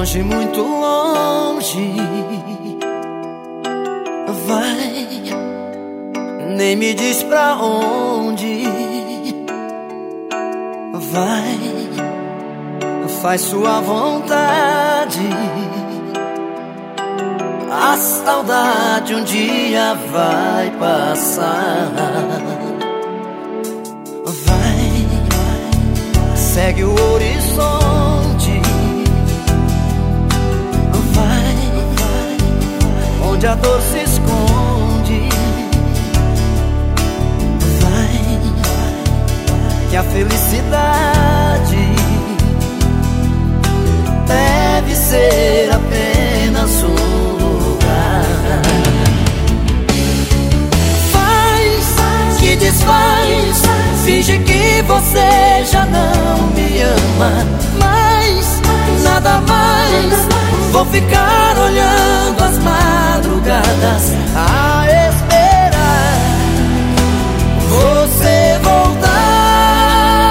longe, muito longe. Vai, nem me diz pra onde. Vai, faz sua vontade. A saudade um dia vai passar. Vai, segue o horizonte. Onde a dor se esconde. Vai, que a felicidade deve ser apenas um lugar. Faz que desfaz, finge que você já não me ama, mas nada mais. Vou ficar olhando a esperar você voltar.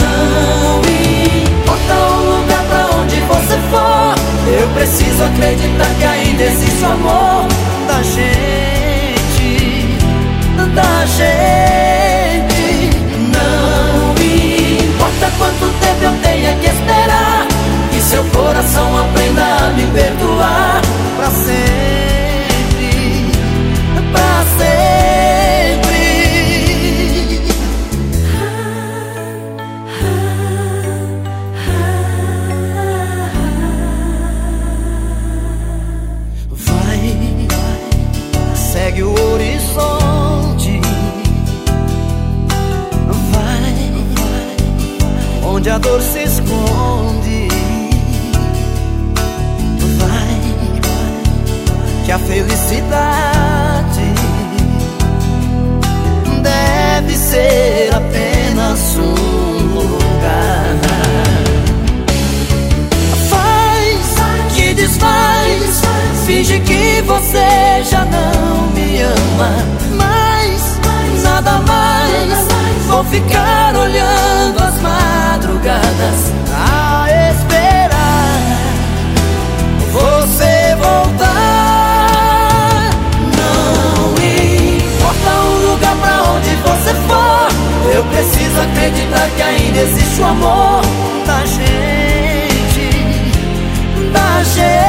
Não importa o lugar pra onde você for, eu preciso acreditar que ainda existe o amor da gente, da gente. A dor se esconde. Vai, que a felicidade deve ser apenas um lugar. Faz que desfaz, finge que você já não me ama, mas nada mais. Vou ficar Acredita acreditar que ainda existe o amor da gente, da gente.